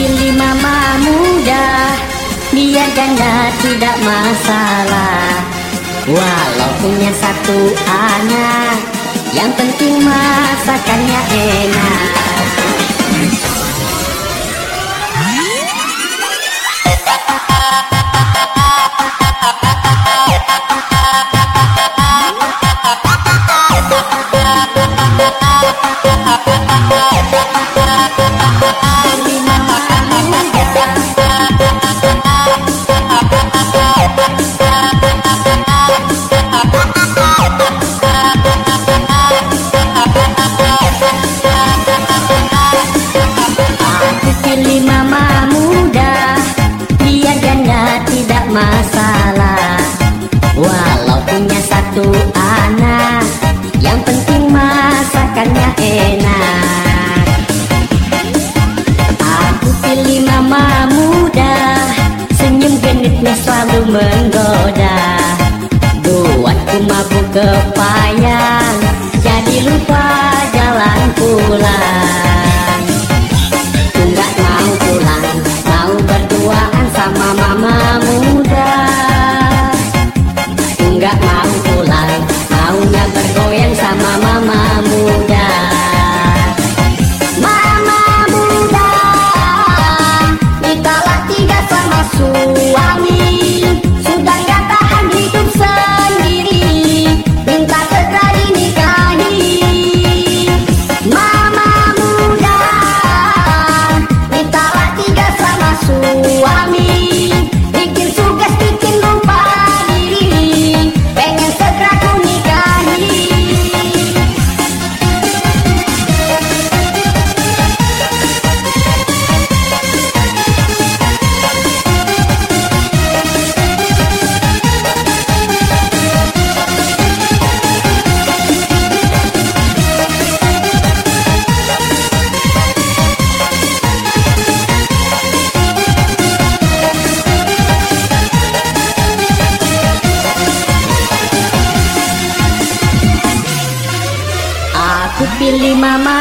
pilih mama muda. Biar janda tidak masalah. Walau punya satu anak Yang penting masakannya enak. masalah anak Yang penting masakannya enak. Aku pilih mama muda Senyum genitnya selalu menggoda. Buatku mabuk kepayang Jadi lupa jalan pulang Aku pilih mamamu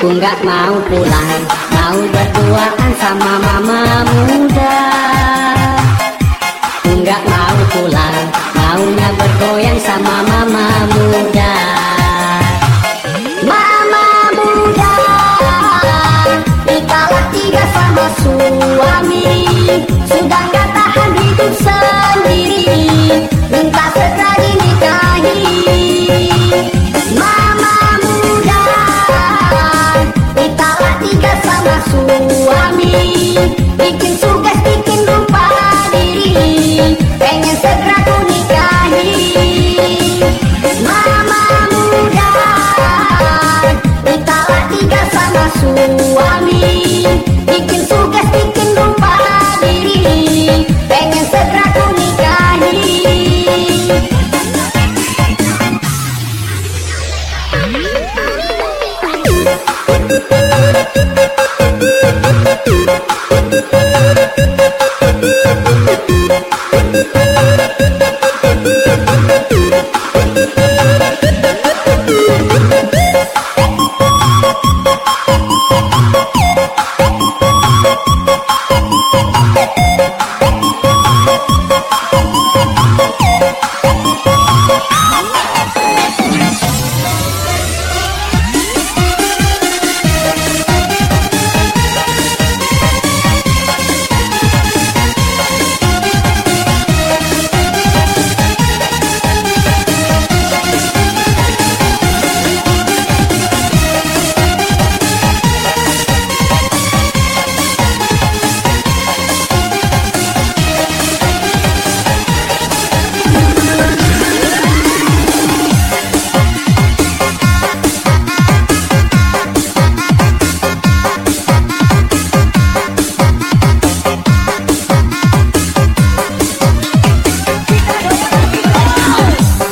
Ku nggak mau pulang. Mau berduaan sama mama muda. Ku nggak mau pulang. Maunya bergoyang sama mama muda. Mama muda Kita tiga sama suami. Sudah suami Bikin sugas, bikin lupa diri Pengen segera ku nikahi